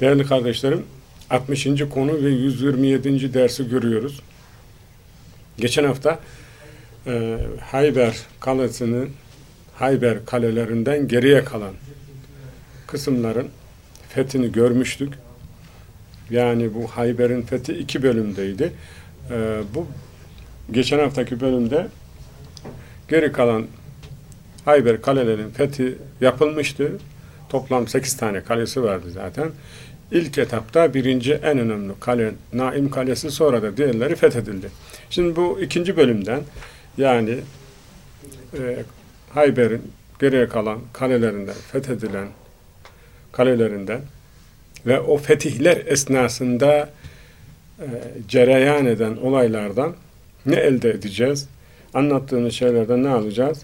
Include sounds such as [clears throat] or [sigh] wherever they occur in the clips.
Değerli kardeşlerim, 60. konu ve 127. dersi görüyoruz. Geçen hafta e, Hayber kalesinin Hayber kalelerinden geriye kalan kısımların fethini görmüştük. Yani bu Hayber'in fethi iki bölümdeydi. E, bu geçen haftaki bölümde geri kalan Hayber kalelerinin fethi yapılmıştı. Toplam 8 tane kalesi vardı zaten. İlk etapta birinci en önemli kale Naim Kalesi sonra da diğerleri fethedildi. Şimdi bu ikinci bölümden yani e, Hayber'in geriye kalan kalelerinden fethedilen kalelerinden ve o fetihler esnasında e, cereyan eden olaylardan ne elde edeceğiz? Anlattığımız şeylerden ne alacağız?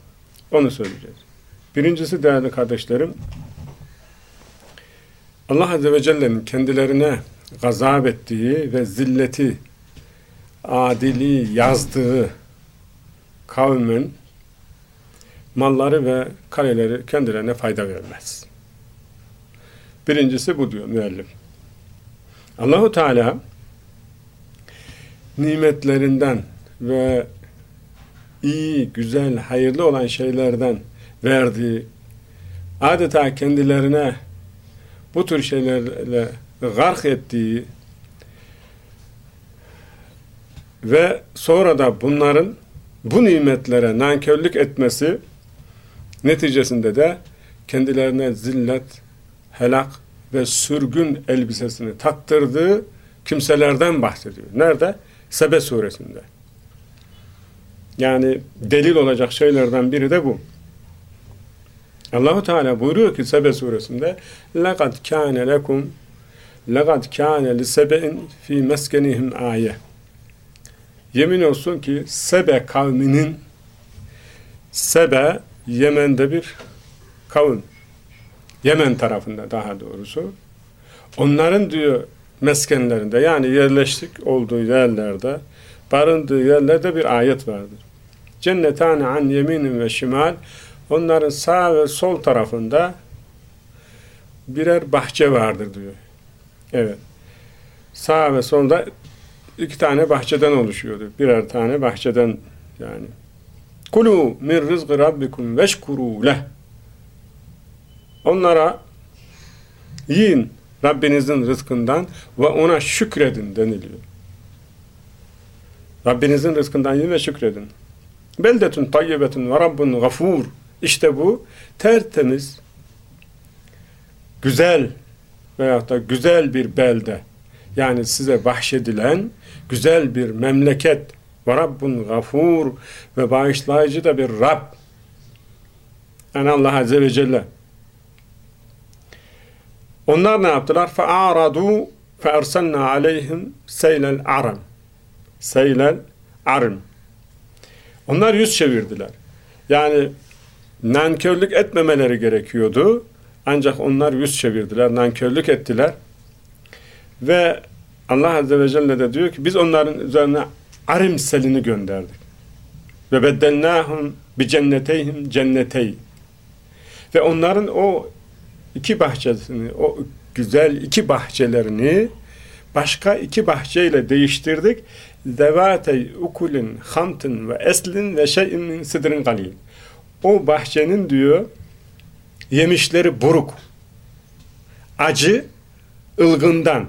Onu söyleyeceğiz. Birincisi değerli kardeşlerim Allah Azze ve Celle'nin kendilerine gazap ettiği ve zilleti, adili yazdığı kavmin malları ve kaleleri kendilerine fayda vermez. Birincisi bu diyor müellim. Allahu Teala nimetlerinden ve iyi, güzel, hayırlı olan şeylerden verdiği adeta kendilerine bu tür şeylerle gark ettiği ve sonra da bunların bu nimetlere nankörlük etmesi neticesinde de kendilerine zillet, helak ve sürgün elbisesini tattırdığı kimselerden bahsediyor. Nerede? Sebe suresinde. Yani delil olacak şeylerden biri de bu. Allahu Teala buyuruyor ki Sebe suresinde لَقَدْ كَانَ لَكُمْ لَقَدْ كَانَ لِسَبَئٍ ف۪ي مَسْكَنِهِمْ ayet. Yemin olsun ki Sebe kavminin Sebe Yemen'de bir kavim. Yemen tarafında daha doğrusu. Onların diyor meskenlerinde yani yerleştik olduğu yerlerde barındığı yerlerde bir ayet vardır. Cennetane an yeminin ve şimal Onların sağ ve sol tarafında birer bahçe vardır diyor. Evet. Sağ ve solda iki tane bahçeden oluşuyordu. Birer tane bahçeden yani. Kulu min rızgı rabbikum veşkuru leh. Onlara yiyin Rabbinizin rızkından ve ona şükredin deniliyor. Rabbinizin rızkından yiyin ve şükredin. Beldetun tayyibetun ve rabbun gafur. İşte bu tertemiz, güzel veyahut da güzel bir belde yani size bahşedilen güzel bir memleket ve Rabbun gafur ve bağışlayıcı da bir Rab yani Allah Azze ve Celle onlar ne yaptılar? فَاَعْرَضُوا فَاَرْسَلْنَا عَلَيْهِمْ سَيْلَ الْعَرَمْ Seylel arm. Onlar yüz çevirdiler. Yani nankörlük etmemeleri gerekiyordu. Ancak onlar yüz çevirdiler, nankörlük ettiler. Ve Allah Azze ve Celle de diyor ki biz onların üzerine arim selini gönderdik. Ve beddelnâhum bi cenneteyhim cennetey. Ve onların o iki bahçesini, o güzel iki bahçelerini başka iki bahçeyle değiştirdik. Zevatey ukulin hamtin ve eslin ve şeyin sidrin galil o bahçenin diyor yemişleri buruk, acı, ılgından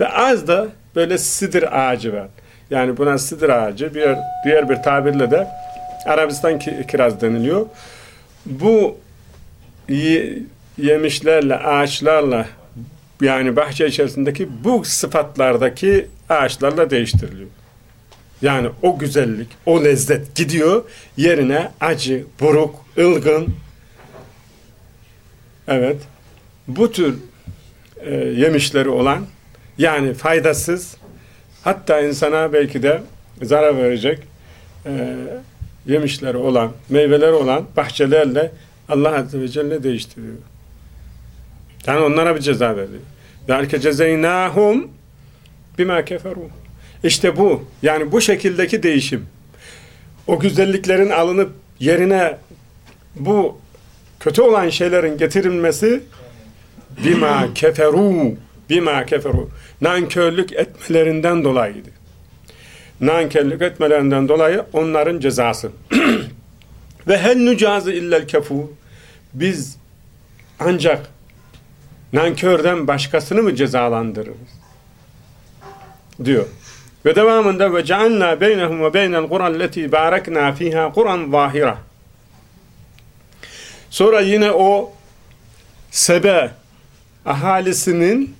ve az da böyle sidir ağacı var. Yani buna sidir ağacı, bir, diğer bir tabirle de Arabistan kiraz deniliyor. Bu yemişlerle, ağaçlarla yani bahçe içerisindeki bu sıfatlardaki ağaçlarla değiştiriliyor. Yani o güzellik, o lezzet gidiyor. Yerine acı, buruk, ılgın. Evet. Bu tür e, yemişleri olan yani faydasız hatta insana belki de zarar verecek e, yemişleri olan, meyveleri olan bahçelerle Allah Azze ve Celle değiştiriyor. Yani onlara bir ceza veriyor. Ve erke cezeynâhum bimâ. İşte bu. Yani bu şekildeki değişim. O güzelliklerin alınıp yerine bu kötü olan şeylerin getirilmesi bima keferu bima keferu nankörlük etmelerinden dolayıydı. Nankörlük etmelerinden dolayı onların cezası. [clears throat] Ve hel nucazı illel kefu biz ancak nankörden başkasını mı cezalandırırız? diyor. Ve devamında ve cealna beynehum ve beynel kuran leti barakna fiha kuran zahira. Sonra yine o Sebe ahalisinin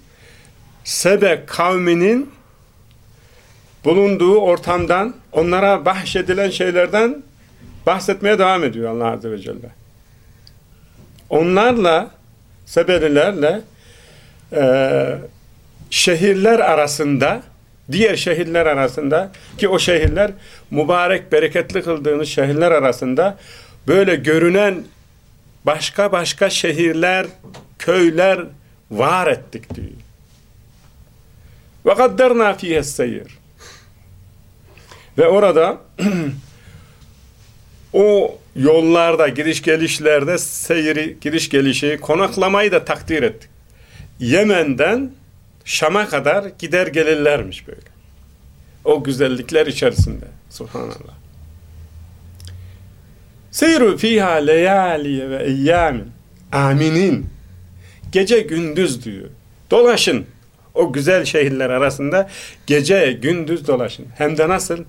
Sebe kavminin bulunduğu ortamdan onlara bahşedilen şeylerden bahsetmeye devam ediyor Allah Azze ve Celle. Onlarla Sebelilerle e, şehirler arasında diğer şehirler arasında ki o şehirler mübarek bereketli kıldığınız şehirler arasında böyle görünen başka başka şehirler, köyler var ettik diyor. Ve kadderna fihe seyir. Ve orada [clears throat] o yollarda, gidiş gelişlerde seyri, gidiş gelişi, konaklamayı da takdir ettik. Yemen'den Şam'a kadar gider gelirlermiş böyle. O güzellikler içerisinde. Subhanallah. Seyru fiha leyaliye ve eyyamin. Aminin. Gece gündüz diyor. Dolaşın. O güzel şehirler arasında gece gündüz dolaşın. Hem de nasıl?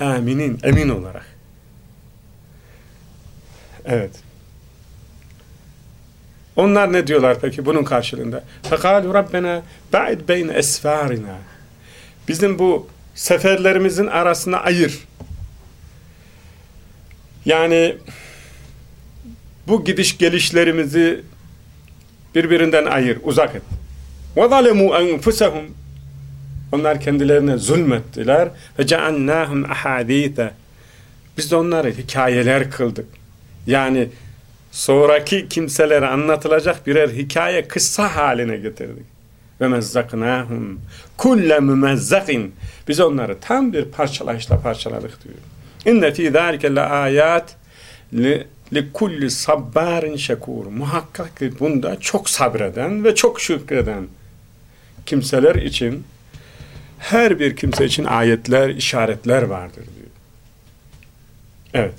Aminin, emin olarak. Evet. Onlar ne diyorlar peki bunun karşılığında? فَقَالُوا رَبَّنَا بَعِدْ بَيْنَ esfarina. Bizim bu seferlerimizin arasına ayır. Yani bu gidiş gelişlerimizi birbirinden ayır, uzak et. وَظَلَمُوا أَنْفُسَهُمْ Onlar kendilerine zulmettiler. وَجَعَلْنَاهُمْ أَحَادِيثَ Biz de onları hikayeler kıldık. Yani sonraki kimselere anlatılacak birer hikaye kıssa haline getirdik. Ve mezzaknahum kulle mümezzakin biz onları tam bir parçalayışla parçaladık diyor. İnne fî zâlike le âyât li, li kulli sabbarin şekur. Muhakkak ki bunda çok sabreden ve çok şükreden kimseler için her bir kimse için ayetler, işaretler vardır diyor. Evet.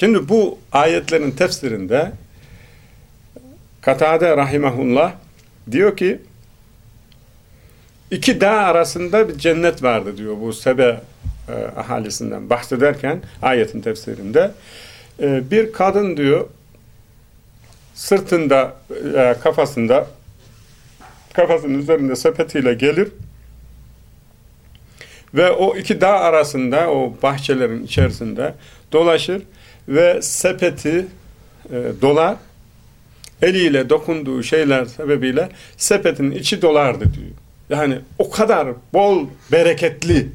Şimdi bu ayetlerin tefsirinde Katade rahimahullah diyor ki iki dağ arasında bir cennet vardı diyor bu Sebe e, ahalisinden bahsederken ayetin tefsirinde. E, bir kadın diyor sırtında e, kafasında kafasının üzerinde sepetiyle gelir ve o iki dağ arasında o bahçelerin içerisinde dolaşır ve sepeti e, dolar eliyle dokunduğu şeyler sebebiyle sepetin içi dolardı diyor. Yani o kadar bol, bereketli.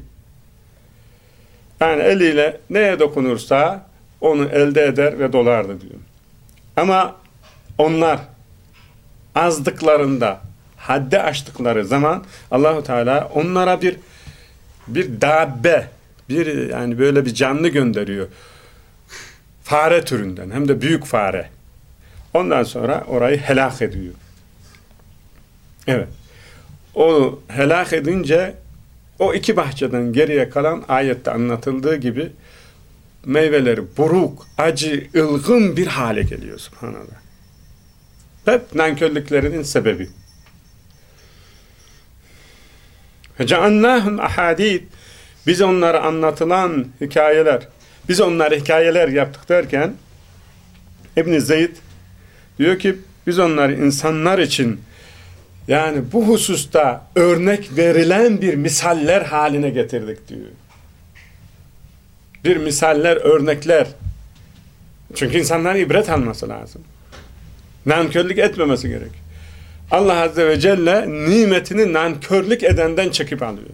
Yani eliyle neye dokunursa onu elde eder ve dolardı diyor. Ama onlar azdıklarında, haddi aştıkları zaman Allahu Teala onlara bir bir dabbe, bir yani böyle bir canlı gönderiyor. Fare türünden hem de büyük fare. Ondan sonra orayı helak ediyor. Evet. Onu helak edince o iki bahçeden geriye kalan ayette anlatıldığı gibi meyveleri buruk, acı, ılgın bir hale geliyor subhanallah. Hep nankörlüklerinin sebebi. Ceannahum ahadid. Biz onlara anlatılan hikayeler, biz onlara hikayeler yaptık derken İbn Zeyd diyor ki biz onları insanlar için yani bu hususta örnek verilen bir misaller haline getirdik diyor. Bir misaller, örnekler. Çünkü insanların ibret alması lazım. Nankörlük etmemesi gerek. Allah Azze ve Celle nimetini nankörlük edenden çekip alıyor.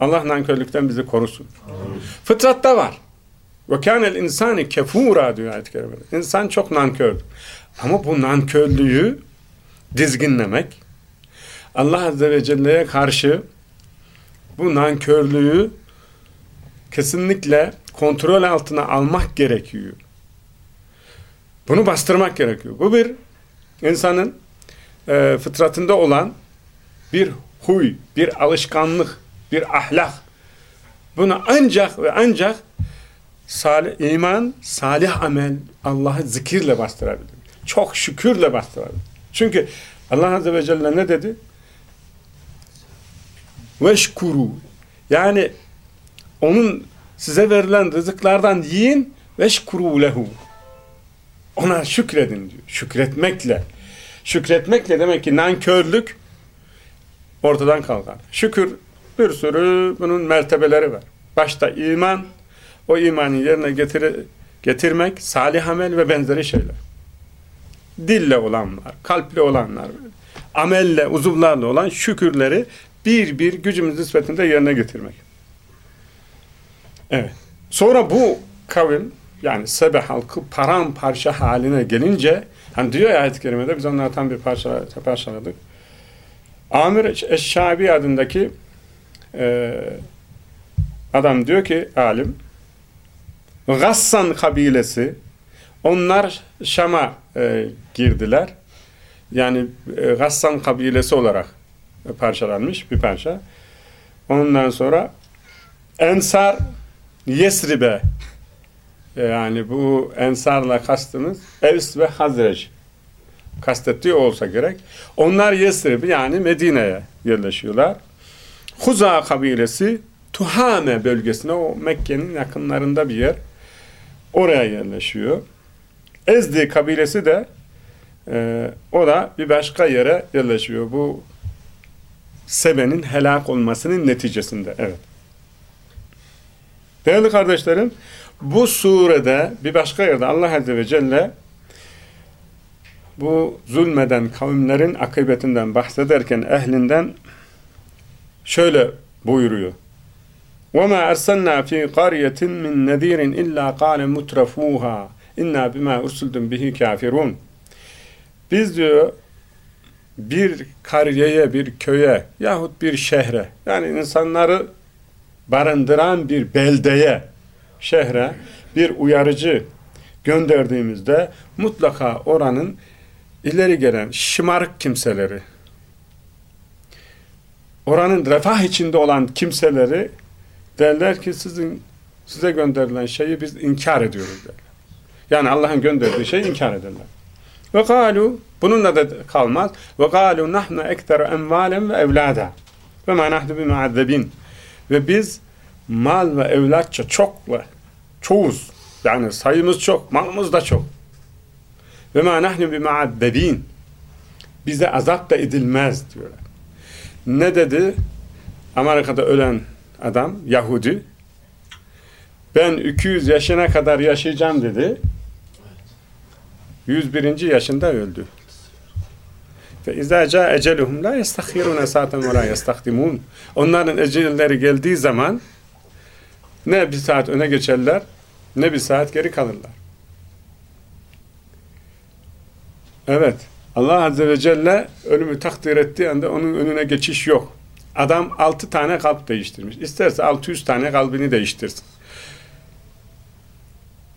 Allah nankörlükten bizi korusun. Amin. Fıtratta var. Ve kânel insani kefûrâ diyor ayet-i kerimede. İnsan çok nankördür. Ama bu nankörlüğü dizginlemek, Allah Azze ve Celle'ye karşı bu nankörlüğü kesinlikle kontrol altına almak gerekiyor. Bunu bastırmak gerekiyor. Bu bir insanın e, fıtratında olan bir huy, bir alışkanlık, bir ahlak. Bunu ancak ve ancak salih, iman, salih amel, Allah'ı zikirle bastırabilir. Çok şükürle bastırabilir. Çünkü Allah Azze ve Celle ne dedi? Veşkuru. Yani onun size verilen rızıklardan yiyin veşkuru lehu. Ona şükredin diyor. Şükretmekle. Şükretmekle demek ki nankörlük ortadan kalkar. Şükür bir sürü bunun mertebeleri var. Başta iman, o imanı yerine getir getirmek, salih amel ve benzeri şeyler. Dille olanlar, kalple olanlar, amelle, uzuvlarla olan şükürleri bir bir gücümüz nispetinde yerine getirmek. Evet. Sonra bu kavim yani Sebe halkı paramparça haline gelince hani diyor ya ayet-i kerimede biz onları tam bir parça, parçaladık. Amir Eşşabi adındaki e, adam diyor ki alim Gassan kabilesi onlar Şam'a e, girdiler. Yani e, Gassan kabilesi olarak parçalanmış bir parça. Ondan sonra Ensar Yesrib'e yani bu Ensar'la kastımız Evs ve Hazreç kastettiği olsa gerek. Onlar Yesrib yani Medine'ye yerleşiyorlar. Huza kabilesi Tuhame bölgesine o Mekke'nin yakınlarında bir yer. Oraya yerleşiyor. Ezdi kabilesi de e, o da bir başka yere yerleşiyor. Bu Sebe'nin helak olmasının neticesinde. Evet. Değerli kardeşlerim, bu surede bir başka yerde Allah Azze ve Celle bu zulmeden kavimlerin akıbetinden bahsederken ehlinden şöyle buyuruyor. وَمَا أَرْسَلْنَا ف۪ي قَرْيَةٍ مِنْ نَذ۪يرٍ اِلَّا قَالَ مُتْرَفُوهَا اِنَّا بِمَا اُرْسُلْتُمْ بِهِ كَافِرُونَ Biz diyor bir kariyeye, bir köye yahut bir şehre yani insanları barındıran bir beldeye, şehre bir uyarıcı gönderdiğimizde mutlaka oranın ileri gelen şımarık kimseleri, oranın refah içinde olan kimseleri derler ki sizin size gönderilen şeyi biz inkar ediyoruz derler. Yani Allah'ın gönderdiği şeyi inkar ederler. Ve galu bununla da kalmaz. Ve galu nahnu ekteru envalen ve evlada. Ve ma nahnu bimuazzebin. Ve biz mal ve evlatça çok ve çoğuz. Yani sayımız çok, malımız da çok. Ve ma nahnu bimuazzebin. Bize azap da edilmez diyorlar. Ne dedi? Amerika'da ölen adam, Yahudi. Ben 200 yaşına kadar yaşayacağım dedi. 101. yaşında öldü. Ve izâ câ eceluhum la yestakhirûne sâten ve la yestakdimûn. Onların ecelleri geldiği zaman ne bir saat öne geçerler ne bir saat geri kalırlar. Evet. Allah Azze ve Celle ölümü takdir ettiği anda onun önüne geçiş yok. Adam altı tane kalp değiştirmiş. İsterse 600 tane kalbini değiştirsin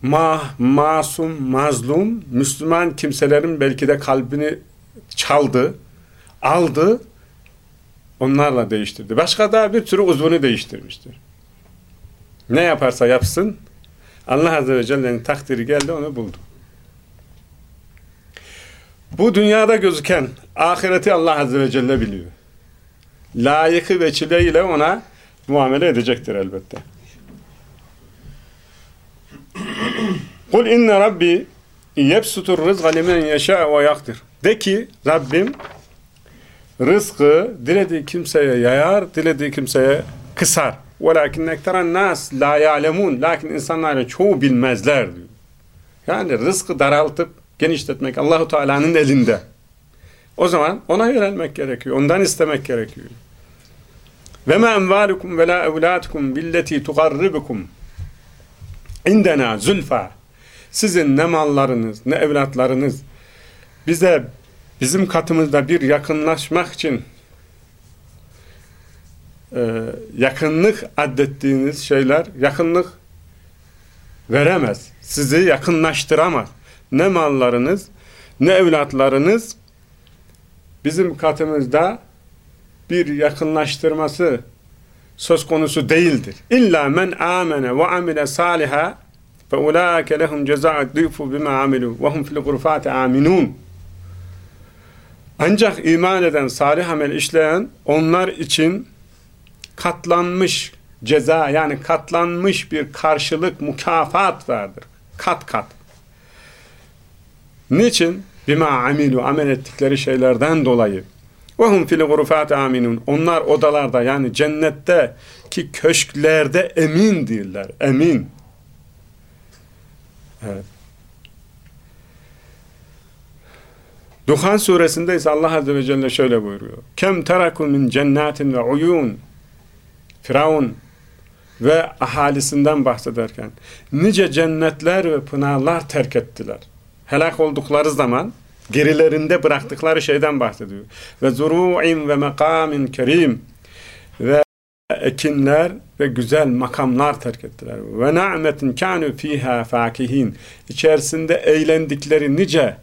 ma, masum, mazlum, Müslüman kimselerin belki de kalbini çaldı, aldı, onlarla değiştirdi. Başka da bir sürü uzvunu değiştirmiştir. Ne yaparsa yapsın, Allah Azze ve Celle'nin takdiri geldi, onu buldu. Bu dünyada gözüken ahireti Allah Azze ve Celle biliyor layıkı veçileyle ona muamele edecektir elbette. Kul inne rabbi yepsutur rızga limen yeşâ ve. De ki Rabbim rızkı dilediği kimseye yayar, dilediği kimseye kısar. Velakin nekteren nas la ya'lemun. Lakin insanların çoğu bilmezler diyor. Yani rızkı daraltıp genişletmek Allahu Teala'nın elinde. O zaman ona yönelmek gerekiyor. Ondan istemek gerekiyor. Ve ma envalukum ve la evlatukum billeti tugarribukum indena zulfa. Sizin ne mallarınız, ne evlatlarınız bize bizim katımızda bir yakınlaşmak için e, yakınlık addettiğiniz şeyler yakınlık veremez. Sizi yakınlaştıramaz. Ne mallarınız ne evlatlarınız bizim katımızda bir yakınlaştırması söz konusu değildir. İlla men amene ve amile saliha fe ulaike lehum ceza'u dhifu bima amilu ve hum fil gurfati aminun. Ancak iman eden, salih amel işleyen onlar için katlanmış ceza yani katlanmış bir karşılık, mükafat vardır. Kat kat. Niçin? Bima amilu, amel ettikleri şeylerden dolayı. Ve hum fil gurufat aminun. Onlar odalarda yani cennette ki köşklerde emindirler. Emin. Evet. Duhan suresinde ise Allah Azze ve Celle şöyle buyuruyor. Kem terakun min cennetin ve uyun. Firavun ve ahalisinden bahsederken nice cennetler ve pınarlar terk ettiler. Helak oldukları zaman gerilerinde bıraktıkları şeyden bahsediyor. Ve zuru'in ve mekamin kerim ve ekinler ve güzel makamlar terk ettiler. Ve na'metin kanu fiha fakihin. İçerisinde eğlendikleri nice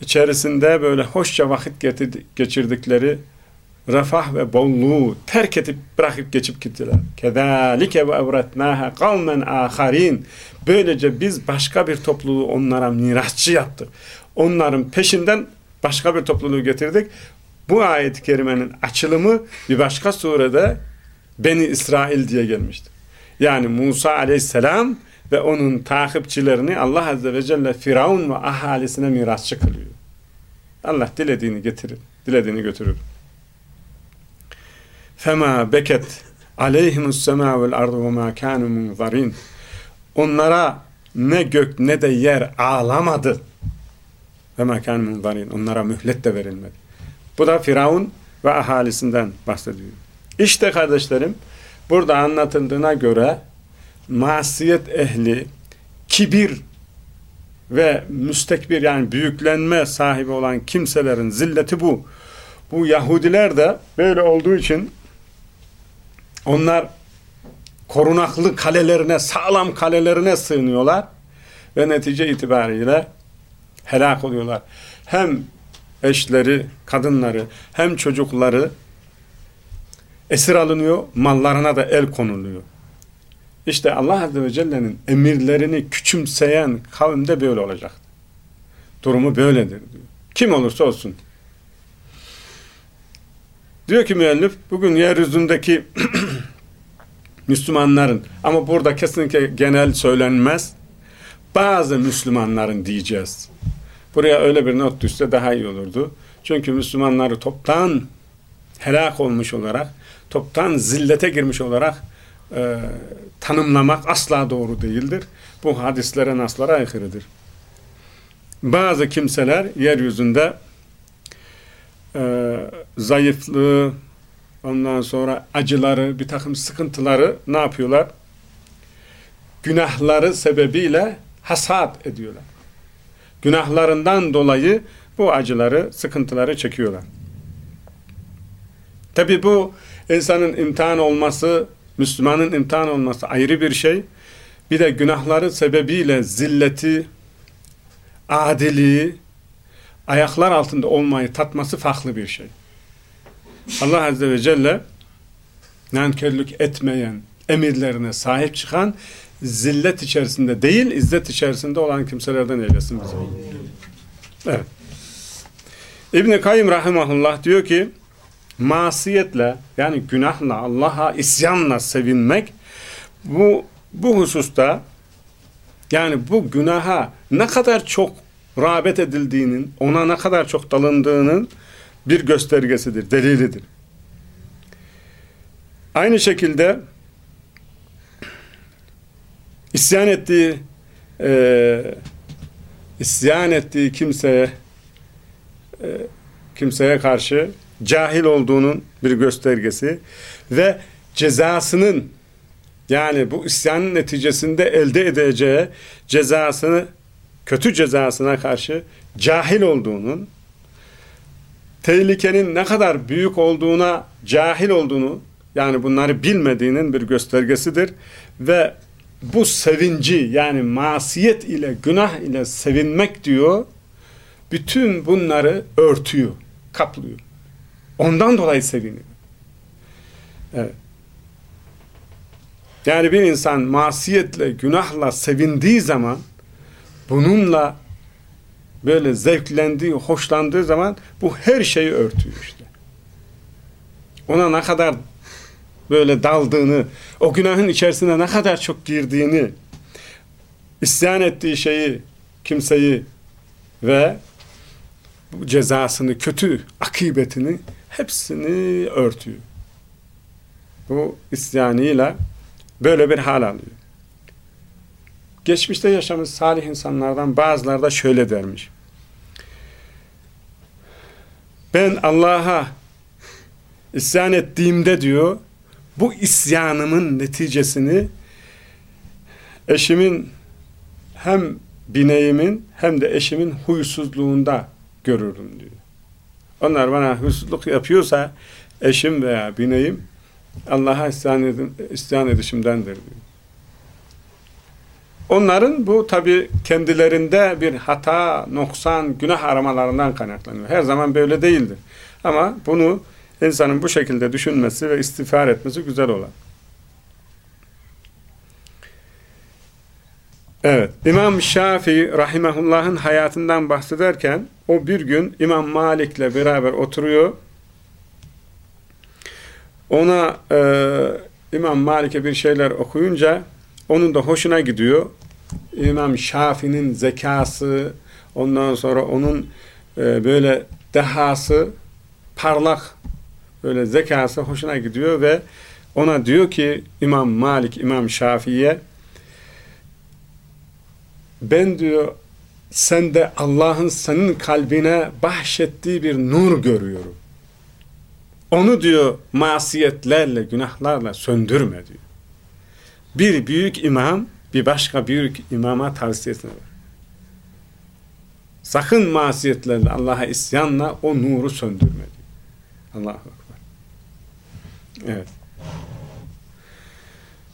içerisinde böyle hoşça vakit geçirdikleri refah ve bolluğu terk edip bırakıp geçip gittiler. Kedalike ve evretnaha kavmen aharin. Böylece biz başka bir topluluğu onlara mirasçı yaptık. Onların peşinden başka bir topluluğu getirdik. Bu ayet-i kerimenin açılımı bir başka surede Beni İsrail diye gelmiştir. Yani Musa aleyhisselam ve onun takipçilerini Allah azze ve celle Firavun ve ahalisine mirasçı kılıyor. Allah dilediğini getirir, dilediğini götürür. Fema beket aleyhimus sema vel ardu ve ma kanu munzarin. Onlara ne gök ne de yer ağlamadı. Ve ma kanu munzarin. Onlara mühlet de verilmedi. Bu da Firavun ve ahalisinden bahsediyor. İşte kardeşlerim burada anlatıldığına göre masiyet ehli kibir ve müstekbir yani büyüklenme sahibi olan kimselerin zilleti bu. Bu Yahudiler de böyle olduğu için onlar korunaklı kalelerine, sağlam kalelerine sığınıyorlar ve netice itibariyle helak oluyorlar. Hem eşleri, kadınları, hem çocukları esir alınıyor, mallarına da el konuluyor. İşte Allah Azze ve Celle'nin emirlerini küçümseyen kavimde böyle olacak. Durumu böyledir diyor. Kim olursa olsun. Diyor ki müellif, bugün yeryüzündeki [clears throat] Müslümanların ama burada kesinlikle genel söylenmez. Bazı Müslümanların diyeceğiz. Buraya öyle bir not düşse daha iyi olurdu. Çünkü Müslümanları toptan helak olmuş olarak, toptan zillete girmiş olarak e, tanımlamak asla doğru değildir. Bu hadislere, naslara aykırıdır. Bazı kimseler yeryüzünde e, zayıflığı, ondan sonra acıları, bir takım sıkıntıları ne yapıyorlar? Günahları sebebiyle hasat ediyorlar. Günahlarından dolayı bu acıları, sıkıntıları çekiyorlar. Tabi bu insanın imtihan olması, Müslümanın imtihan olması ayrı bir şey. Bir de günahları sebebiyle zilleti, adiliği, ayaklar altında olmayı tatması farklı bir şey. Allah Azze ve Celle nankörlük etmeyen, emirlerine sahip çıkan, zillet içerisinde değil, izzet içerisinde olan kimselerden eylesin bizi. Evet. İbn-i Kayyum Rahimahullah diyor ki, masiyetle, yani günahla, Allah'a isyanla sevinmek, bu, bu hususta, yani bu günaha ne kadar çok rağbet edildiğinin, ona ne kadar çok dalındığının bir göstergesidir, delilidir. Aynı şekilde isyan ettiği e, isyan ettiği kimseye e, kimseye karşı cahil olduğunun bir göstergesi ve cezasının yani bu isyanın neticesinde elde edeceği cezasını kötü cezasına karşı cahil olduğunun tehlikenin ne kadar büyük olduğuna cahil olduğunu yani bunları bilmediğinin bir göstergesidir ve bu sevinci yani masiyet ile günah ile sevinmek diyor bütün bunları örtüyor, kaplıyor. Ondan dolayı seviniyor. Evet. Yani bir insan masiyetle, günahla sevindiği zaman bununla böyle zevklendiği, hoşlandığı zaman bu her şeyi örtüyor işte. Ona ne kadar böyle daldığını, o günahın içerisine ne kadar çok girdiğini, isyan ettiği şeyi, kimseyi ve bu cezasını, kötü akıbetini hepsini örtüyor. Bu isyanıyla böyle bir hal alıyor. Geçmişte yaşamış salih insanlardan bazıları da şöyle dermiş. Ben Allah'a isyan ettiğimde diyor, bu isyanımın neticesini eşimin hem bineğimin hem de eşimin huysuzluğunda görürüm diyor. Onlar bana huysuzluk yapıyorsa eşim veya bineğim Allah'a isyan, isyan edişimdendir diyor. Onların bu tabi kendilerinde bir hata, noksan, günah aramalarından kaynaklanıyor. Her zaman böyle değildir. Ama bunu insanın bu şekilde düşünmesi ve istiğfar etmesi güzel olan. Evet, İmam Şafii rahimehullah'ın hayatından bahsederken o bir gün İmam Malik'le beraber oturuyor. Ona e, İmam Malik'e bir şeyler okuyunca onun da hoşuna gidiyor. İmam Şafii'nin zekası, ondan sonra onun e, böyle dehası, parlak böyle zekası hoşuna gidiyor ve ona diyor ki İmam Malik, İmam Şafii'ye ben diyor sende Allah'ın senin kalbine bahşettiği bir nur görüyorum. Onu diyor masiyetlerle, günahlarla söndürme diyor. Bir büyük imam bir başka büyük imama tavsiyesine var. Sakın masiyetlerle, Allah'a isyanla o nuru söndürme diyor. Allahu Ekber. Evet.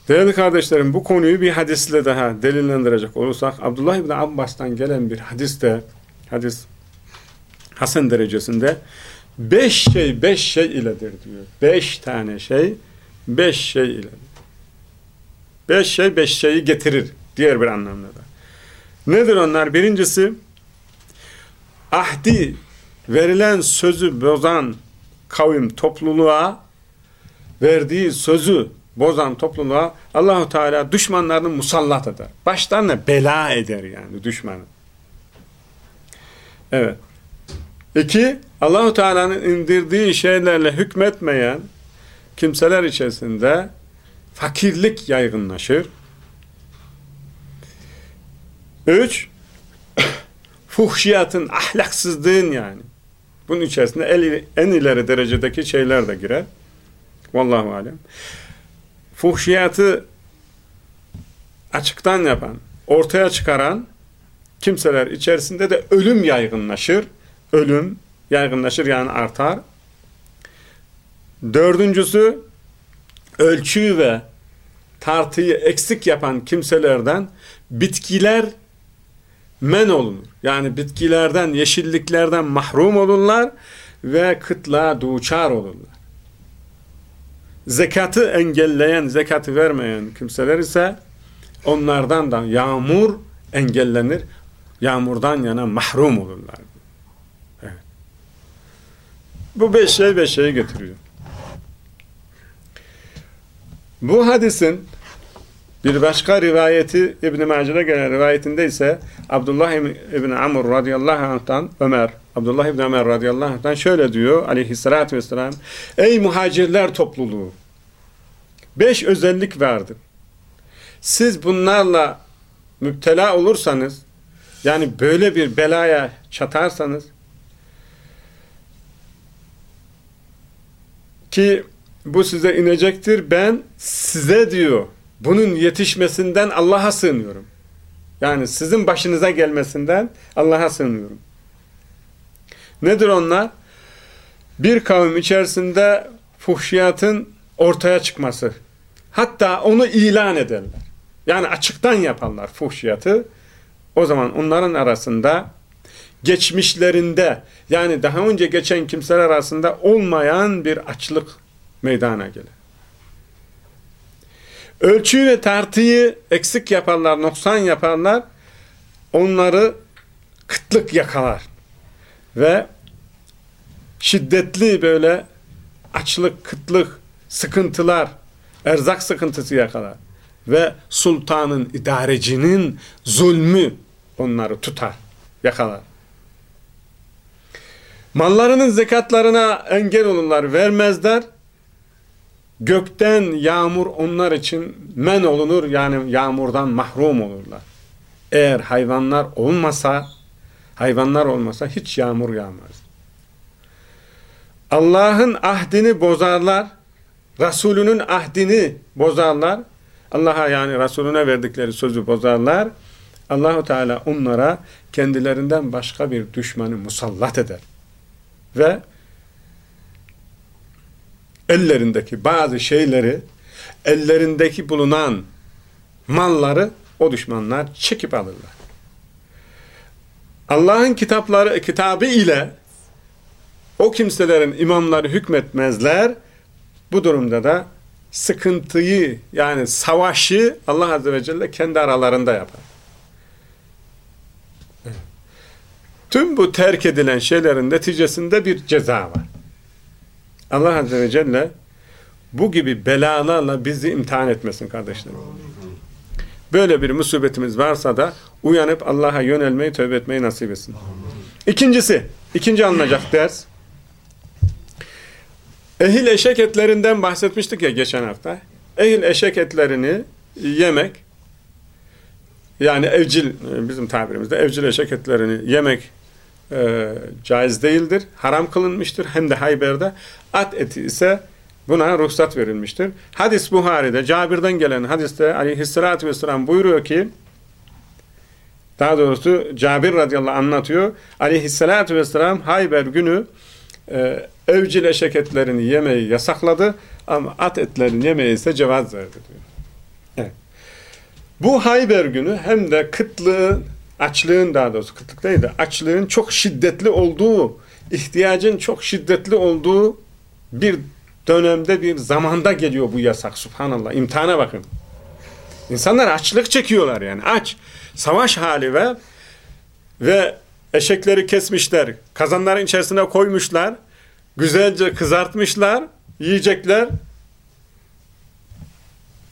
Değerli kardeşlerim bu konuyu bir hadisle daha delillendirecek olursak Abdullah İbni Abbas'tan gelen bir hadiste hadis Hasan derecesinde beş şey beş şey iledir diyor. Beş tane şey beş şey iledir. Beş şey beş şeyi getirir. Diğer bir anlamda da. Nedir onlar? Birincisi ahdi verilen sözü bozan kavim topluluğa verdiği sözü bozan topluluğa Allahu Teala düşmanlarını musallat eder. Başlarına bela eder yani düşmanı. Evet. İki, Allahu Teala'nın indirdiği şeylerle hükmetmeyen kimseler içerisinde fakirlik yaygınlaşır. Üç, [coughs] fuhşiyatın, ahlaksızlığın yani. Bunun içerisinde en ileri derecedeki şeyler de girer. Vallahu alem fuhşiyatı açıktan yapan, ortaya çıkaran kimseler içerisinde de ölüm yaygınlaşır. Ölüm yaygınlaşır yani artar. Dördüncüsü ölçüyü ve tartıyı eksik yapan kimselerden bitkiler men olunur. Yani bitkilerden, yeşilliklerden mahrum olurlar ve kıtlığa duçar olurlar zekatı engelleyen, zekatı vermeyen kimseler ise onlardan da yağmur engellenir. Yağmurdan yana mahrum olurlar. Evet. Bu beş şey beş şeyi getiriyor. Bu hadisin bir başka rivayeti İbn-i Mace'de gelen rivayetinde ise Abdullah İbni Amr radıyallahu anh'tan Ömer, Abdullah İbni Ömer radıyallahu anh'tan şöyle diyor aleyhissalatü vesselam Ey muhacirler topluluğu beş özellik vardır. Siz bunlarla müptela olursanız yani böyle bir belaya çatarsanız ki bu size inecektir. Ben size diyor bunun yetişmesinden Allah'a sığınıyorum. Yani sizin başınıza gelmesinden Allah'a sığınıyorum. Nedir onlar? Bir kavim içerisinde fuhşiyatın ortaya çıkması. Hatta onu ilan ederler. Yani açıktan yapanlar fuhşiyatı. O zaman onların arasında geçmişlerinde yani daha önce geçen kimseler arasında olmayan bir açlık meydana gelir. Ölçüyü ve tartıyı eksik yaparlar, noksan yaparlar. Onları kıtlık yakalar. Ve şiddetli böyle açlık, kıtlık, sıkıntılar, erzak sıkıntısı yakalar. Ve sultanın, idarecinin zulmü onları tutar, yakalar. Mallarının zekatlarına engel olurlar, vermezler. Gökten yağmur onlar için men olunur, yani yağmurdan mahrum olurlar. Eğer hayvanlar olmasa, hayvanlar olmasa hiç yağmur yağmaz. Allah'ın ahdini bozarlar, Resulünün ahdini bozarlar, Allah'a yani Resulüne verdikleri sözü bozarlar, Allahu Teala onlara kendilerinden başka bir düşmanı musallat eder. Ve ellerindeki bazı şeyleri, ellerindeki bulunan malları o düşmanlar çekip alırlar. Allah'ın kitapları, kitabı ile o kimselerin imamları hükmetmezler. Bu durumda da sıkıntıyı yani savaşı Allah Azze ve Celle kendi aralarında yapar. Tüm bu terk edilen şeylerin neticesinde bir ceza var. Allah Azze ve Celle bu gibi belalarla bizi imtihan etmesin kardeşlerim. Böyle bir musibetimiz varsa da uyanıp Allah'a yönelmeyi, tövbe etmeyi nasip etsin. İkincisi, ikinci alınacak ders. Ehil eşek etlerinden bahsetmiştik ya geçen hafta. Ehil eşek etlerini yemek, yani evcil, bizim tabirimizde evcil eşek etlerini yemek e, caiz değildir. Haram kılınmıştır. Hem de Hayber'de at eti ise buna ruhsat verilmiştir. Hadis Buhari'de, Cabir'den gelen hadiste aleyhissalatü vesselam buyuruyor ki daha doğrusu Cabir radıyallahu anlatıyor. Aleyhissalatü vesselam Hayber günü e, evcil eşek etlerini yemeyi yasakladı ama at etlerini yemeyi ise cevaz verdi diyor. Evet. Bu Hayber günü hem de kıtlığın açlığın daha doğrusu kıtlık değil de açlığın çok şiddetli olduğu, ihtiyacın çok şiddetli olduğu bir dönemde bir zamanda geliyor bu yasak. Subhanallah. İmtihana bakın. İnsanlar açlık çekiyorlar yani. Aç. Savaş hali ve ve eşekleri kesmişler. Kazanların içerisine koymuşlar. Güzelce kızartmışlar. Yiyecekler.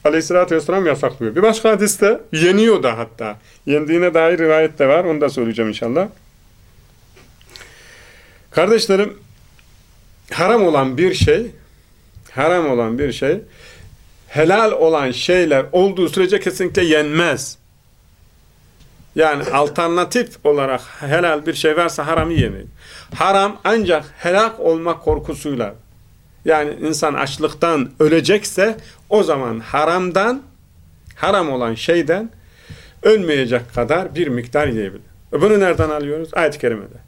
Aleyhissalatü vesselam yasaklıyor. Bir başka hadiste yeniyor da hatta. Yendiğine dair rivayet de var. Onu da söyleyeceğim inşallah. Kardeşlerim haram olan bir şey haram olan bir şey helal olan şeyler olduğu sürece kesinlikle yenmez. Yani alternatif olarak helal bir şey varsa haramı yemeyin. Haram ancak helak olma korkusuyla yani insan açlıktan ölecekse o zaman haramdan, haram olan şeyden ölmeyecek kadar bir miktar yiyebilir. E bunu nereden alıyoruz? Ayet-i Kerime'de.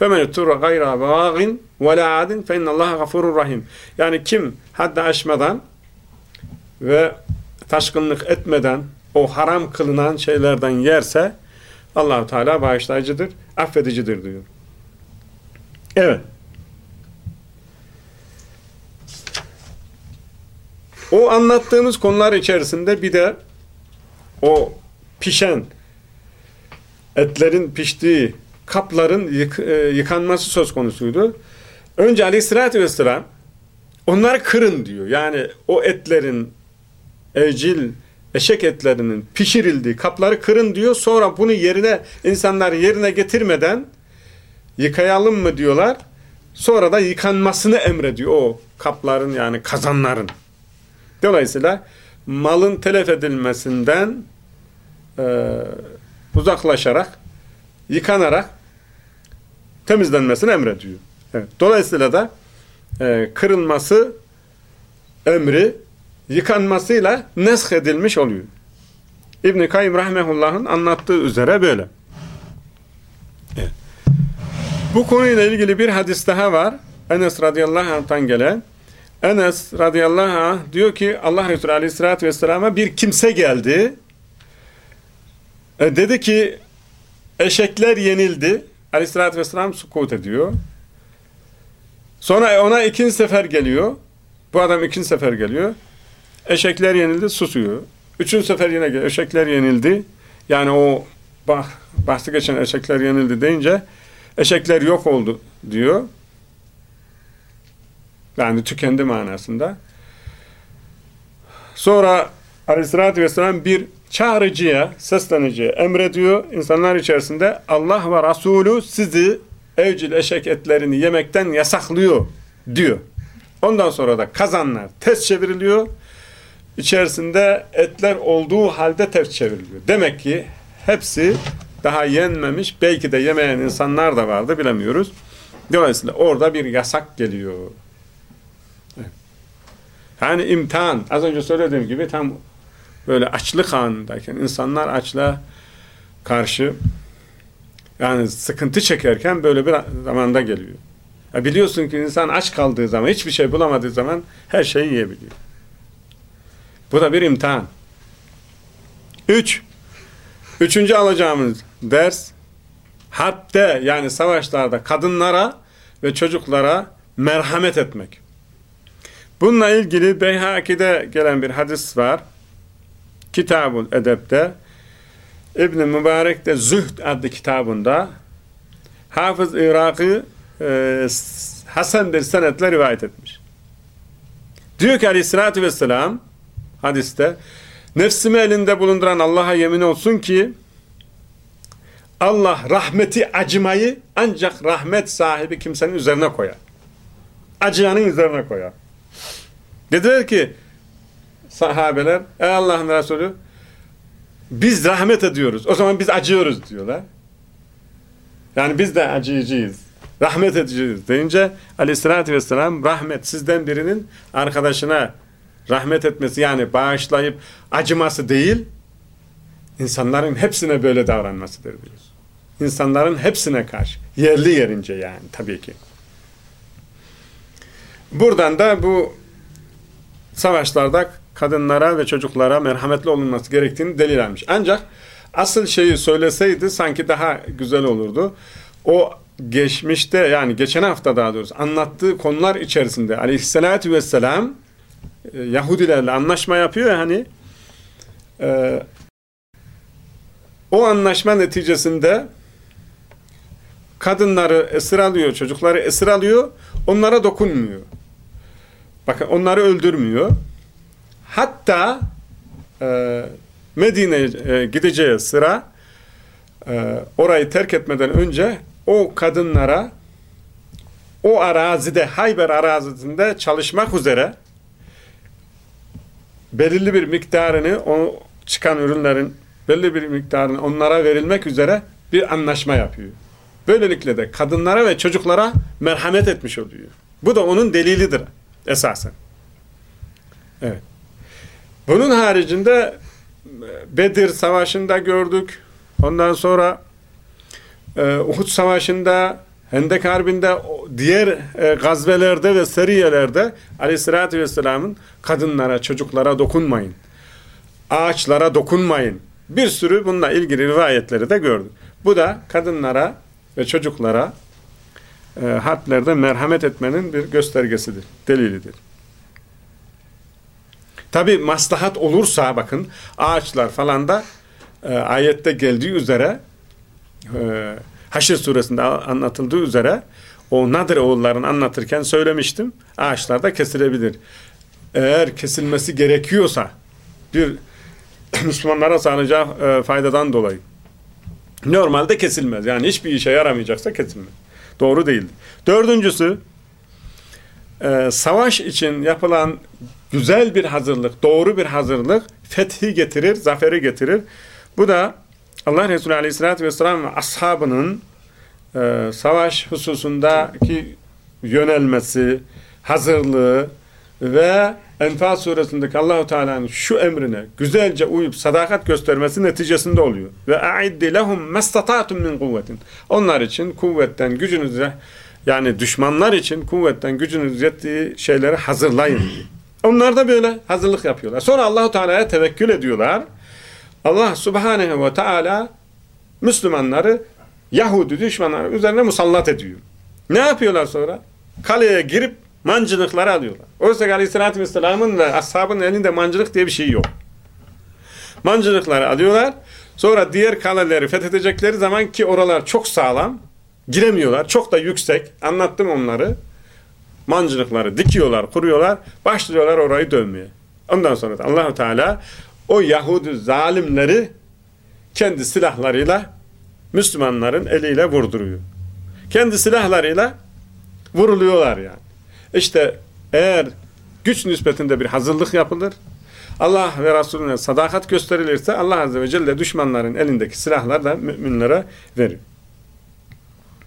فَمَنْ اُتُّرَ غَيْرَ بَغٍ وَلَا عَادٍ فَاِنَّ اللّٰهَ غَفُورٌ rahim. Yani kim haddi aşmadan ve taşkınlık etmeden o haram kılınan şeylerden yerse allah Teala bağışlayıcıdır, affedicidir diyor. Evet. O anlattığımız konular içerisinde bir de o pişen etlerin piştiği kapların yık, e, yıkanması söz konusuydu. Önce aleyhissalatü vesselam onları kırın diyor. Yani o etlerin evcil eşek etlerinin pişirildiği kapları kırın diyor. Sonra bunu yerine insanlar yerine getirmeden yıkayalım mı diyorlar. Sonra da yıkanmasını emrediyor o kapların yani kazanların. Dolayısıyla malın telef edilmesinden e, uzaklaşarak, yıkanarak temizlenmesini emrediyor. Evet. Dolayısıyla da e, kırılması emri yıkanmasıyla nesk edilmiş oluyor. İbn-i Kayyum Rahmehullah'ın anlattığı üzere böyle. Evet. Bu konuyla ilgili bir hadis daha var. Enes radıyallahu anh'tan gelen. Enes radıyallahu anh diyor ki Allah Resulü aleyhissalatü vesselama bir kimse geldi. E, dedi ki eşekler yenildi. Aleyhissalatü vesselam sukut ediyor. Sonra ona ikinci sefer geliyor. Bu adam ikinci sefer geliyor. Eşekler yenildi, susuyor. Üçüncü sefer yine geliyor. Eşekler yenildi. Yani o bah, bahsi geçen eşekler yenildi deyince eşekler yok oldu diyor. Yani tükendi manasında. Sonra aleyhissalatü vesselam bir çağrıcıya, sesleniciye emrediyor. İnsanlar içerisinde Allah ve Resulü sizi evcil eşek etlerini yemekten yasaklıyor diyor. Ondan sonra da kazanlar ters çevriliyor. İçerisinde etler olduğu halde ters çevriliyor. Demek ki hepsi daha yenmemiş, belki de yemeyen insanlar da vardı bilemiyoruz. Dolayısıyla orada bir yasak geliyor. Yani imtihan, az önce söylediğim gibi tam böyle açlık anındayken, insanlar açlığa karşı yani sıkıntı çekerken böyle bir zamanda geliyor. Ya biliyorsun ki insan aç kaldığı zaman, hiçbir şey bulamadığı zaman her şeyi yiyebiliyor. Bu da bir imtihan. Üç, üçüncü alacağımız ders, harpte yani savaşlarda kadınlara ve çocuklara merhamet etmek. Bununla ilgili Beyhaki'de gelen bir hadis var. Kitabul Edeb'de İbn-i Mübarek de Zühd adlı kitabında Hafız Irak'ı e, Hasan bir senetle rivayet etmiş. Diyor ki aleyhissalatü vesselam hadiste nefsimi elinde bulunduran Allah'a yemin olsun ki Allah rahmeti acımayı ancak rahmet sahibi kimsenin üzerine koyar. Acıyanın üzerine koyar. Dediler ki sahabeler ey Allah'ın Resulü biz rahmet ediyoruz. O zaman biz acıyoruz diyorlar. Yani biz de acıyıcıyız. Rahmet edeceğiz deyince aleyhissalatü vesselam rahmet sizden birinin arkadaşına rahmet etmesi yani bağışlayıp acıması değil insanların hepsine böyle davranmasıdır diyoruz. İnsanların hepsine karşı. Yerli yerince yani tabii ki. Buradan da bu savaşlarda kadınlara ve çocuklara merhametli olunması gerektiğini delil. Ancak asıl şeyi söyleseydi sanki daha güzel olurdu. O geçmişte yani geçen hafta daha doğrusu anlattığı konular içerisinde aleyhissalatü vesselam e, Yahudilerle anlaşma yapıyor ya hani e, o anlaşma neticesinde kadınları esir alıyor, çocukları esir alıyor, onlara dokunmuyor. Bakın onları öldürmüyor. Hatta e, Medine'ye e, gideceği sıra e, orayı terk etmeden önce o kadınlara o arazide, Hayber arazisinde çalışmak üzere belirli bir miktarını o çıkan ürünlerin belli bir miktarını onlara verilmek üzere bir anlaşma yapıyor. Böylelikle de kadınlara ve çocuklara merhamet etmiş oluyor. Bu da onun delilidir esasen. Evet. Bunun haricinde Bedir Savaşı'nda gördük. Ondan sonra e, Uhud Savaşı'nda, Hendek Harbi'nde, diğer e, gazvelerde ve seriyelerde Aleyhisselatü Vesselam'ın kadınlara, çocuklara dokunmayın. Ağaçlara dokunmayın. Bir sürü bununla ilgili rivayetleri de gördük. Bu da kadınlara ve çocuklara e, harplerde merhamet etmenin bir göstergesidir, delilidir. Tabi maslahat olursa bakın ağaçlar falan da e, ayette geldiği üzere e, Haşr suresinde anlatıldığı üzere o Nadir oğulların anlatırken söylemiştim. Ağaçlar da kesilebilir. Eğer kesilmesi gerekiyorsa bir [clears throat] Müslümanlara sağlayacağı e, faydadan dolayı normalde kesilmez. Yani hiçbir işe yaramayacaksa kesilmez. Doğru değil. Dördüncüsü e, savaş için yapılan güzel bir hazırlık, doğru bir hazırlık fethi getirir, zaferi getirir. Bu da Allah Resulü Aleyhisselatü Vesselam ve ashabının e, savaş hususundaki yönelmesi, hazırlığı ve Enfal suresindeki Allahu Teala'nın şu emrine güzelce uyup sadakat göstermesi neticesinde oluyor. Ve a'iddi lehum mastata'tum min kuvvetin. Onlar için kuvvetten gücünüze yani düşmanlar için kuvvetten gücünüz yettiği şeyleri hazırlayın. [clears throat] Onlar da böyle hazırlık yapıyorlar. Sonra Allahu Teala'ya tevekkül ediyorlar. Allah Subhanahu ve Teala Müslümanları Yahudi düşmanları üzerine musallat ediyor. Ne yapıyorlar sonra? Kaleye girip mancınıkları alıyorlar. Oysa ki Aleyhisselatü Vesselam'ın ve ashabın elinde mancınık diye bir şey yok. Mancınıkları alıyorlar. Sonra diğer kaleleri fethedecekleri zaman ki oralar çok sağlam. Giremiyorlar. Çok da yüksek. Anlattım onları. Mancınıkları dikiyorlar, kuruyorlar. Başlıyorlar orayı dönmeye. Ondan sonra da Allahu Teala o Yahudi zalimleri kendi silahlarıyla Müslümanların eliyle vurduruyor. Kendi silahlarıyla vuruluyorlar yani. İşte eğer güç nispetinde bir hazırlık yapılır, Allah ve Resulüne sadakat gösterilirse Allah Azze ve Celle düşmanların elindeki silahlar da müminlere verir.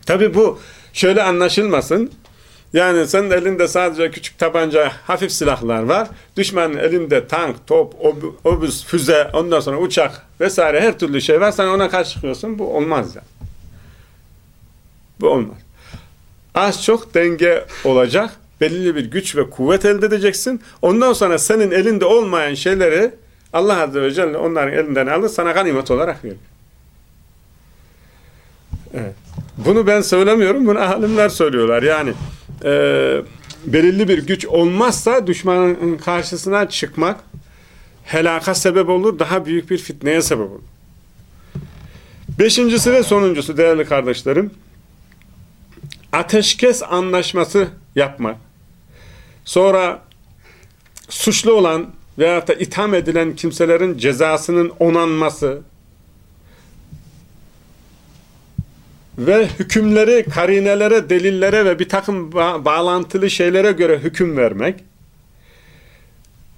Tabi bu şöyle anlaşılmasın. Yani senin elinde sadece küçük tabanca, hafif silahlar var. Düşmanın elinde tank, top, ob obüs, füze, ondan sonra uçak vesaire her türlü şey var. Sen ona karşı çıkıyorsun. Bu olmaz ya. Yani. Bu olmaz. Az çok denge olacak. Belirli bir güç ve kuvvet elde edeceksin. Ondan sonra senin elinde olmayan şeyleri Allah Azze ve Celle onların elinden alır sana ganimet olarak verir. Evet. Bunu ben söylemiyorum. Bunu alimler söylüyorlar. Yani e, belirli bir güç olmazsa düşmanın karşısına çıkmak helaka sebep olur. Daha büyük bir fitneye sebep olur. Beşincisi ve sonuncusu değerli kardeşlerim ateşkes anlaşması yapmak. Sonra suçlu olan veyahut da itham edilen kimselerin cezasının onanması ve hükümleri karinelere, delillere ve bir takım ba bağlantılı şeylere göre hüküm vermek,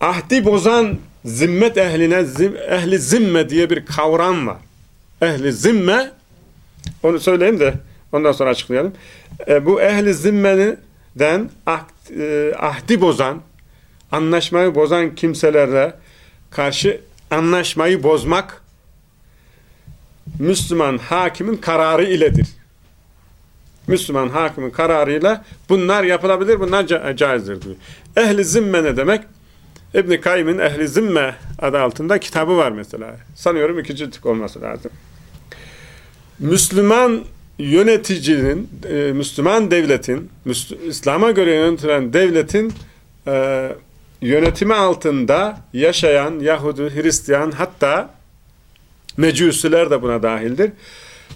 ahdi bozan zimmet ehline, zim, ehli zimme diye bir kavram var. Ehli zimme, onu söyleyeyim de ondan sonra açıklayalım. E, bu ehli zimmeniden ah, e, ahdi bozan, anlaşmayı bozan kimselere karşı anlaşmayı bozmak Müslüman hakimin kararı iledir. Müslüman hakimin kararıyla bunlar yapılabilir, bunlar ca caizdir. Ehli zimme ne demek? İbn-i Kayyım'ın Ehli Zimme adı altında kitabı var mesela. Sanıyorum iki ciltlik olması lazım. Müslüman yöneticinin, e, Müslüman devletin, İslam'a göre yönetilen devletin e, yönetimi altında yaşayan Yahudi, Hristiyan hatta Mecusiler de buna dahildir.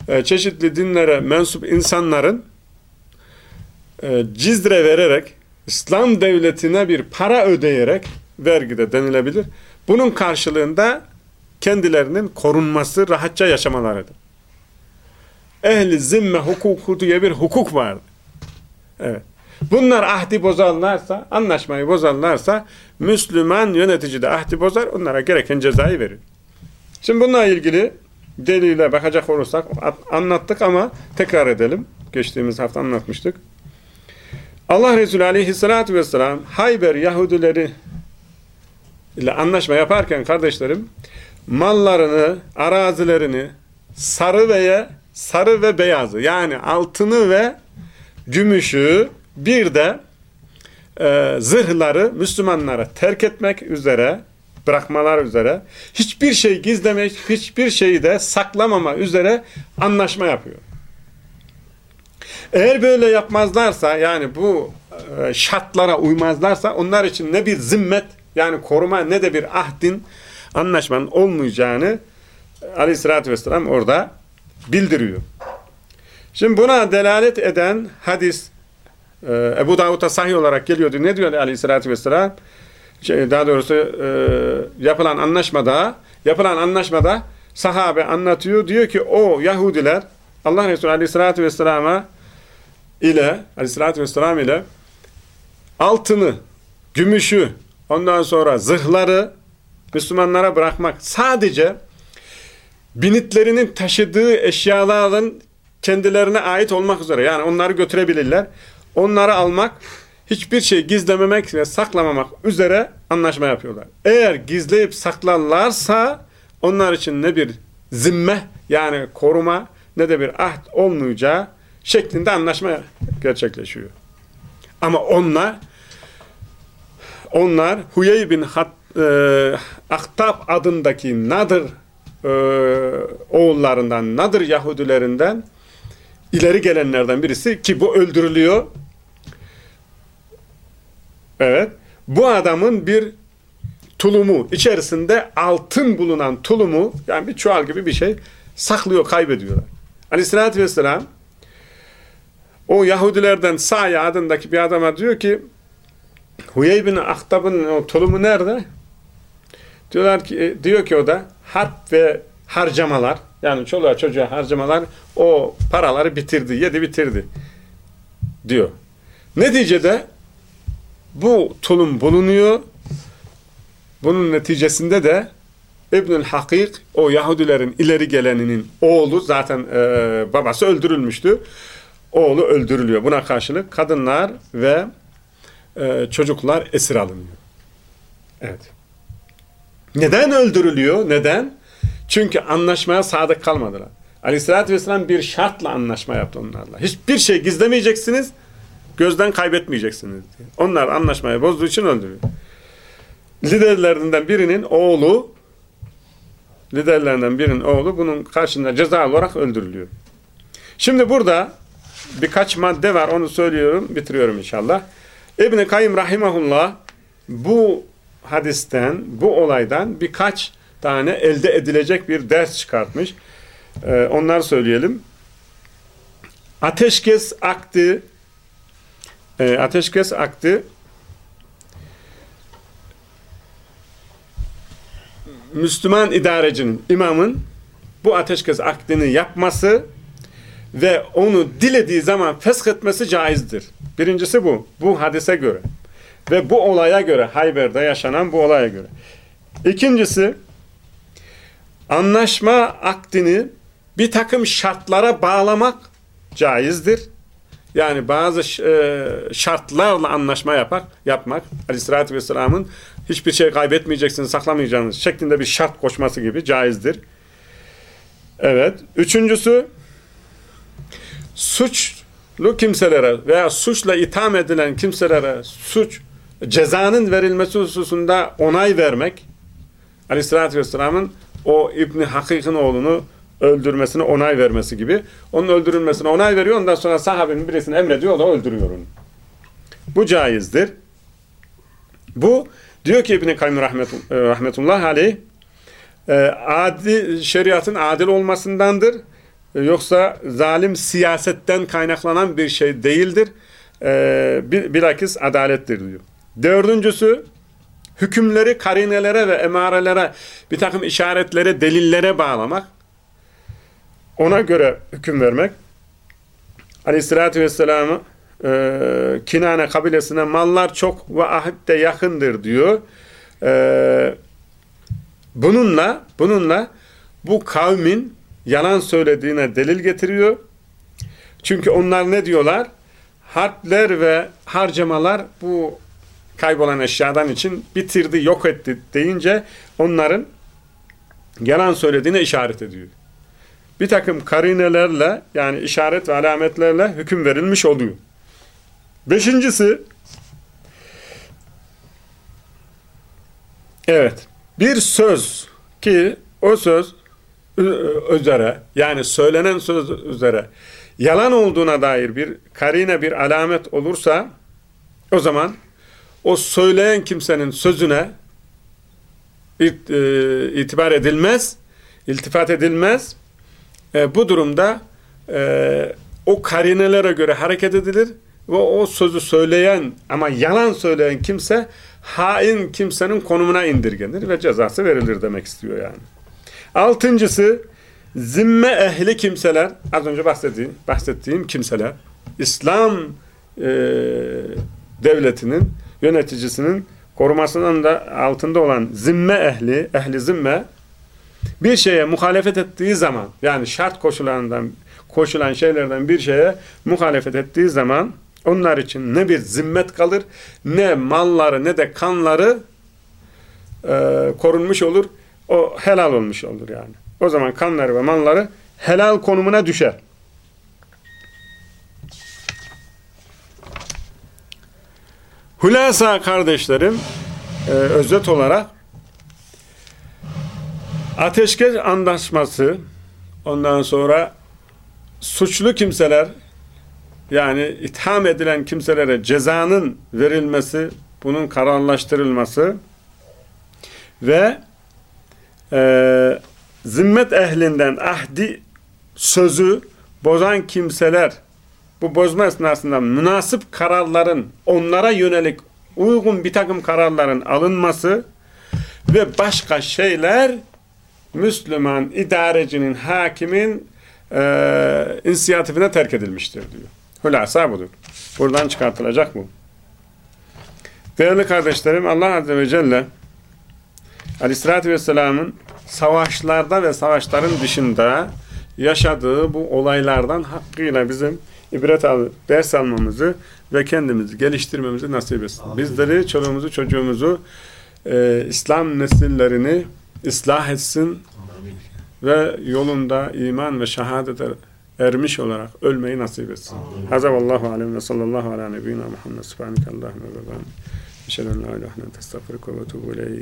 E, çeşitli dinlere mensup insanların e, cizre vererek İslam devletine bir para ödeyerek vergide denilebilir. Bunun karşılığında kendilerinin korunması, rahatça yaşamalarıdır. Ehli zimme hukuku diye bir hukuk vardı. Evet. Bunlar ahdi bozarlarsa, anlaşmayı bozarlarsa Müslüman yönetici de ahdi bozar, onlara gereken cezayı verir. Şimdi bununla ilgili delile bakacak olursak anlattık ama tekrar edelim. Geçtiğimiz hafta anlatmıştık. Allah Resulü aleyhissalatü vesselam Hayber Yahudileri ile anlaşma yaparken kardeşlerim mallarını, arazilerini sarı veya sarı ve beyazı yani altını ve gümüşü bir de e, zırhları Müslümanlara terk etmek üzere bırakmalar üzere hiçbir şey gizlemek, hiçbir şeyi de saklamama üzere anlaşma yapıyor. Eğer böyle yapmazlarsa yani bu e, şartlara uymazlarsa onlar için ne bir zimmet yani koruma ne de bir ahdin anlaşmanın olmayacağını aleyhissalatü vesselam orada bildiriyor. Şimdi buna delalet eden hadis e, Ebu Davud'a sahih olarak geliyordu. Ne diyor aleyhissalatü vesselam? Şey, daha doğrusu e, yapılan anlaşmada yapılan anlaşmada sahabe anlatıyor. Diyor ki o Yahudiler Allah Resulü aleyhissalatü vesselama ile aleyhissalatü vesselam ile altını, gümüşü, ondan sonra zırhları Müslümanlara bırakmak sadece binitlerinin taşıdığı eşyaların kendilerine ait olmak üzere yani onları götürebilirler. Onları almak hiçbir şey gizlememek ve saklamamak üzere anlaşma yapıyorlar. Eğer gizleyip saklarlarsa onlar için ne bir zimme yani koruma ne de bir ahd olmayacağı şeklinde anlaşma gerçekleşiyor. Ama onlar onlar Huyey bin Hat, e, Ahtab adındaki Nadır e, oğullarından, Nadır Yahudilerinden ileri gelenlerden birisi ki bu öldürülüyor. Evet. Bu adamın bir tulumu, içerisinde altın bulunan tulumu, yani bir çuval gibi bir şey saklıyor, kaybediyorlar. Aleyhissalatü vesselam o Yahudilerden Sa'ya adındaki bir adama diyor ki Huyey bin Ahtab'ın o tulumu nerede? Diyorlar ki, e, diyor ki o da harp ve harcamalar yani çoluğa çocuğa harcamalar o paraları bitirdi, yedi bitirdi diyor. Neticede bu tulum bulunuyor. Bunun neticesinde de İbnül Hakik o Yahudilerin ileri geleninin oğlu zaten e, babası öldürülmüştü. Oğlu öldürülüyor. Buna karşılık kadınlar ve e, çocuklar esir alınıyor. Evet. Neden öldürülüyor? Neden? Çünkü anlaşmaya sadık kalmadılar. Aleyhissalatü vesselam bir şartla anlaşma yaptı onlarla. Hiçbir şey gizlemeyeceksiniz, gözden kaybetmeyeceksiniz. Diye. Onlar anlaşmayı bozduğu için öldürüyor. Liderlerinden birinin oğlu liderlerinden birinin oğlu bunun karşında ceza olarak öldürülüyor. Şimdi burada birkaç madde var onu söylüyorum bitiriyorum inşallah. İbn-i Kayyum Rahimahullah bu hadisten bu olaydan birkaç tane elde edilecek bir ders çıkartmış. Ee, onları söyleyelim. Ateşkes akti e, ateşkes akti Müslüman idarecinin, imamın bu ateşkes akdini yapması ve onu dilediği zaman fesketmesi caizdir. Birincisi bu. Bu hadise göre. Ve bu olaya göre, Hayber'de yaşanan bu olaya göre. İkincisi, anlaşma akdini bir takım şartlara bağlamak caizdir. Yani bazı e, şartlarla anlaşma yapak, yapmak, Aleyhisselatü Vesselam'ın hiçbir şey kaybetmeyeceksiniz, saklamayacağınız şeklinde bir şart koşması gibi caizdir. Evet. Üçüncüsü, suçlu kimselere veya suçla itham edilen kimselere suç, cezanın verilmesi hususunda onay vermek, Aleyhisselatü Vesselam'ın o İbni Hakik'in oğlunu öldürmesine onay vermesi gibi. Onun öldürülmesine onay veriyor. Ondan sonra sahabenin birisini emrediyor. O da öldürüyor onu. Bu caizdir. Bu diyor ki İbn-i Kayyum e, rahmetullah aleyh e, adi, şeriatın adil olmasındandır. E, yoksa zalim siyasetten kaynaklanan bir şey değildir. Bilakis adalettir diyor. Dördüncüsü hükümleri karinelere ve emarelere bir takım işaretlere, delillere bağlamak ona göre hüküm vermek aleyhissalatü vesselam'ı e, Kinane kabilesine mallar çok ve ahit de yakındır diyor. E, bununla bununla bu kavmin yalan söylediğine delil getiriyor. Çünkü onlar ne diyorlar? Harpler ve harcamalar bu kaybolan eşyadan için bitirdi, yok etti deyince onların yalan söylediğine işaret ediyor bir takım karinelerle yani işaret ve alametlerle hüküm verilmiş oluyor. Beşincisi evet bir söz ki o söz üzere yani söylenen söz üzere yalan olduğuna dair bir karine bir alamet olursa o zaman o söyleyen kimsenin sözüne e, itibar edilmez, iltifat edilmez e, bu durumda e, o karinelere göre hareket edilir ve o sözü söyleyen ama yalan söyleyen kimse hain kimsenin konumuna indirgenir ve cezası verilir demek istiyor yani. Altıncısı zimme ehli kimseler az önce bahsettiğim, bahsettiğim kimseler İslam e, devletinin yöneticisinin korumasının da altında olan zimme ehli, ehli zimme bir şeye muhalefet ettiği zaman yani şart koşulandan koşulan şeylerden bir şeye muhalefet ettiği zaman onlar için ne bir zimmet kalır, ne malları ne de kanları e, korunmuş olur. O helal olmuş olur yani. O zaman kanları ve malları helal konumuna düşer. Hulasa kardeşlerim e, özet olarak ateşkes anlaşması ondan sonra suçlu kimseler yani itham edilen kimselere cezanın verilmesi bunun kararlaştırılması ve e, zimmet ehlinden ahdi sözü bozan kimseler bu bozma esnasında münasip kararların onlara yönelik uygun bir takım kararların alınması ve başka şeyler Müslüman idarecinin, hakimin e, inisiyatifine terk edilmiştir diyor. Hülasa budur. Buradan çıkartılacak bu. Değerli kardeşlerim Allah Azze ve Celle Aleyhisselatü Vesselam'ın savaşlarda ve savaşların dışında yaşadığı bu olaylardan hakkıyla bizim ibret al, ders almamızı ve kendimizi geliştirmemizi nasip etsin. Bizleri, çoluğumuzu, çocuğumuzu e, İslam nesillerini ıslah etsin ve yolunda iman ve şehadete ermiş olarak ölmeyi nasip etsin. Hazab Allahu alem ve sallallahu ala nebiyyina Muhammed subhaneke Allahümme ve ben. Eşhedü en la ilahe illallah ve estağfiruke ve etûbü.